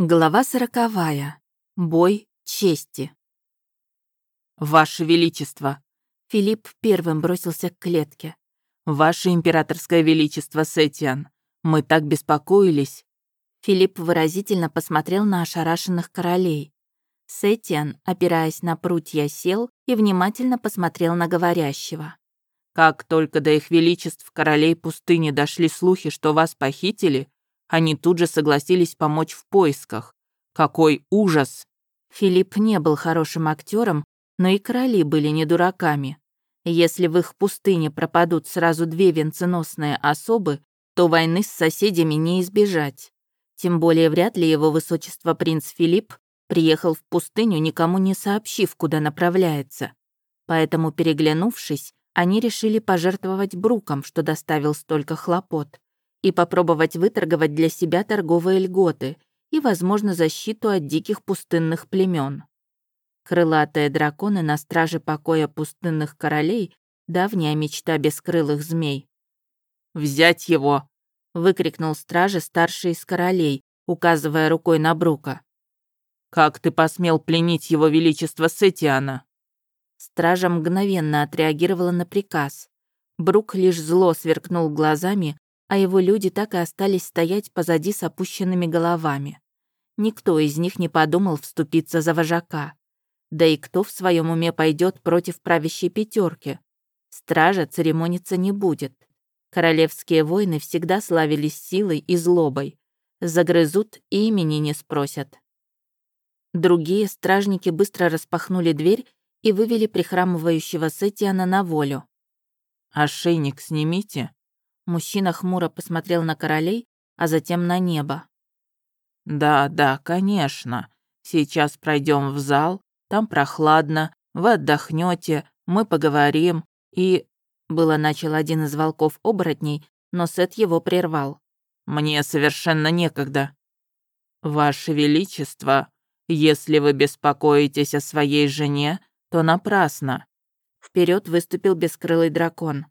Глава сороковая. Бой чести. «Ваше Величество!» Филипп первым бросился к клетке. «Ваше императорское величество, Сетиан! Мы так беспокоились!» Филипп выразительно посмотрел на ошарашенных королей. Сетиан, опираясь на прутья, сел и внимательно посмотрел на говорящего. «Как только до их величеств королей пустыни дошли слухи, что вас похитили, они тут же согласились помочь в поисках. Какой ужас! Филипп не был хорошим актером, но и короли были не дураками. Если в их пустыне пропадут сразу две венценосные особы, то войны с соседями не избежать. Тем более вряд ли его высочество принц Филипп приехал в пустыню, никому не сообщив, куда направляется. Поэтому, переглянувшись, они решили пожертвовать Бруком, что доставил столько хлопот и попробовать выторговать для себя торговые льготы и, возможно, защиту от диких пустынных племен. Крылатые драконы на страже покоя пустынных королей — давняя мечта бескрылых змей. «Взять его!» — выкрикнул страже старший из королей, указывая рукой на Брука. «Как ты посмел пленить его величество Сетиана?» Стража мгновенно отреагировала на приказ. Брук лишь зло сверкнул глазами, а его люди так и остались стоять позади с опущенными головами. Никто из них не подумал вступиться за вожака. Да и кто в своем уме пойдет против правящей пятерки? Стража церемониться не будет. Королевские войны всегда славились силой и злобой. Загрызут и имени не спросят. Другие стражники быстро распахнули дверь и вывели прихрамывающего Сетиана на волю. «Ошейник снимите», Мужчина хмуро посмотрел на королей, а затем на небо. «Да, да, конечно. Сейчас пройдем в зал, там прохладно, вы отдохнете, мы поговорим и...» Было начал один из волков-оборотней, но Сет его прервал. «Мне совершенно некогда». «Ваше Величество, если вы беспокоитесь о своей жене, то напрасно». Вперед выступил бескрылый дракон.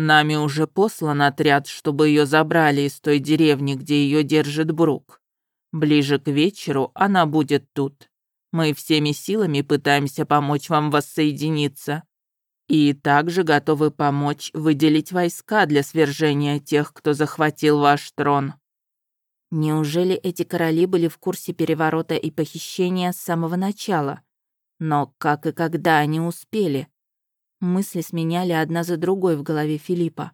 Нами уже послан отряд, чтобы ее забрали из той деревни, где ее держит Брук. Ближе к вечеру она будет тут. Мы всеми силами пытаемся помочь вам воссоединиться. И также готовы помочь выделить войска для свержения тех, кто захватил ваш трон. Неужели эти короли были в курсе переворота и похищения с самого начала? Но как и когда они успели? Мысли сменяли одна за другой в голове Филиппа.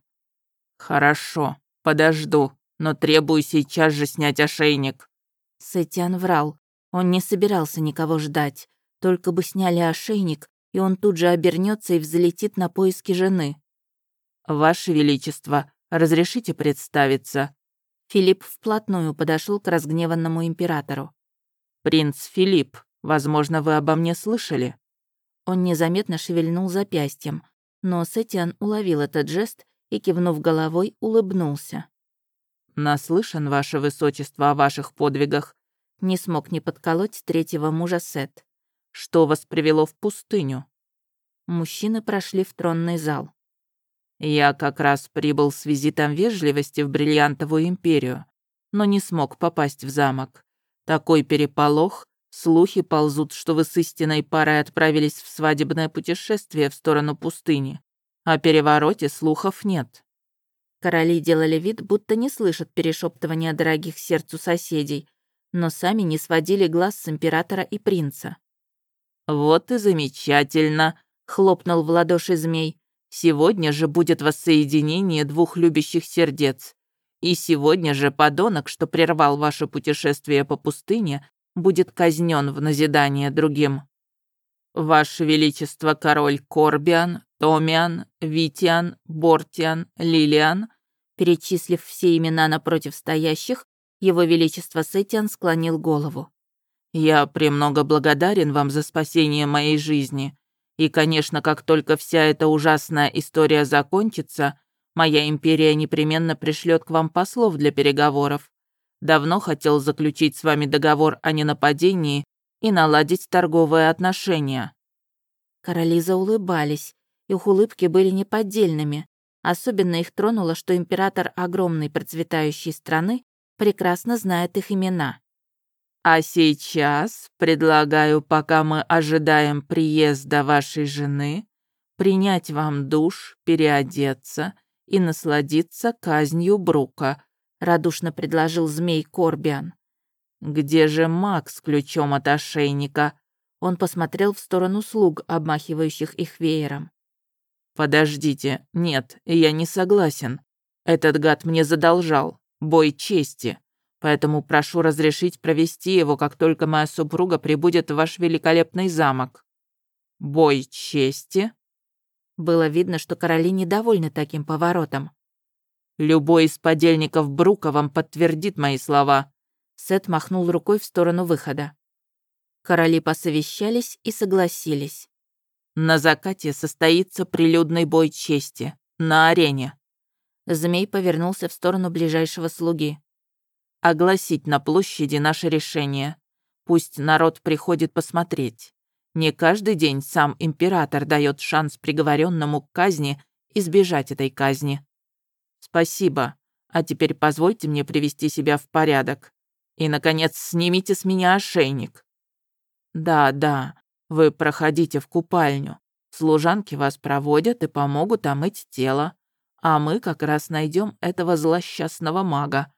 «Хорошо, подожду, но требую сейчас же снять ошейник». Сетиан врал. Он не собирался никого ждать. Только бы сняли ошейник, и он тут же обернется и взлетит на поиски жены. «Ваше Величество, разрешите представиться?» Филипп вплотную подошел к разгневанному императору. «Принц Филипп, возможно, вы обо мне слышали?» Он незаметно шевельнул запястьем, но Сетиан уловил этот жест и, кивнув головой, улыбнулся. «Наслышан, ваше высочество, о ваших подвигах», не смог не подколоть третьего мужа Сет. «Что вас привело в пустыню?» Мужчины прошли в тронный зал. «Я как раз прибыл с визитом вежливости в Бриллиантовую империю, но не смог попасть в замок. Такой переполох, Слухи ползут, что вы с истинной парой отправились в свадебное путешествие в сторону пустыни. О перевороте слухов нет. Короли делали вид, будто не слышат перешептывания дорогих сердцу соседей, но сами не сводили глаз с императора и принца. «Вот и замечательно!» — хлопнул в ладоши змей. «Сегодня же будет воссоединение двух любящих сердец. И сегодня же подонок, что прервал ваше путешествие по пустыне, будет казнен в назидание другим. Ваше Величество, король Корбиан, Томиан, Витиан, Бортиан, Лилиан, перечислив все имена напротив стоящих, его Величество Сетиан склонил голову. «Я премного благодарен вам за спасение моей жизни. И, конечно, как только вся эта ужасная история закончится, моя империя непременно пришлет к вам послов для переговоров. Давно хотел заключить с вами договор о ненападении и наладить торговые отношения». Короли заулыбались, их улыбки были неподдельными. Особенно их тронуло, что император огромной процветающей страны прекрасно знает их имена. А сейчас предлагаю, пока мы ожидаем приезда вашей жены, принять вам душ, переодеться и насладиться казнью Брука», — радушно предложил змей Корбиан. «Где же маг с ключом от ошейника?» Он посмотрел в сторону слуг, обмахивающих их веером. «Подождите, нет, я не согласен. Этот гад мне задолжал. Бой чести поэтому прошу разрешить провести его, как только моя супруга прибудет в ваш великолепный замок. Бой чести?» Было видно, что короли недовольны таким поворотом. «Любой из подельников Брука вам подтвердит мои слова». Сет махнул рукой в сторону выхода. Короли посовещались и согласились. «На закате состоится прилюдный бой чести. На арене». Змей повернулся в сторону ближайшего слуги огласить на площади наше решение. Пусть народ приходит посмотреть. Не каждый день сам император дает шанс приговоренному к казни избежать этой казни. Спасибо. А теперь позвольте мне привести себя в порядок. И, наконец, снимите с меня ошейник. Да, да, вы проходите в купальню. Служанки вас проводят и помогут омыть тело. А мы как раз найдем этого злосчастного мага.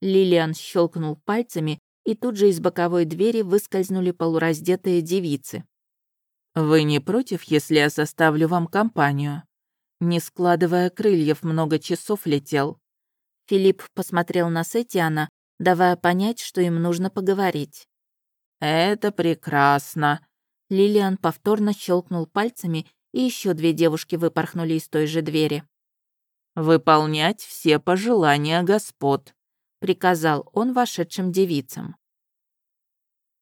Лилиан щелкнул пальцами, и тут же из боковой двери выскользнули полураздетые девицы. «Вы не против, если я составлю вам компанию?» Не складывая крыльев, много часов летел. Филипп посмотрел на Сетиана, давая понять, что им нужно поговорить. «Это прекрасно!» Лилиан повторно щелкнул пальцами, и еще две девушки выпорхнули из той же двери. «Выполнять все пожелания господ», приказал он вошедшим девицам.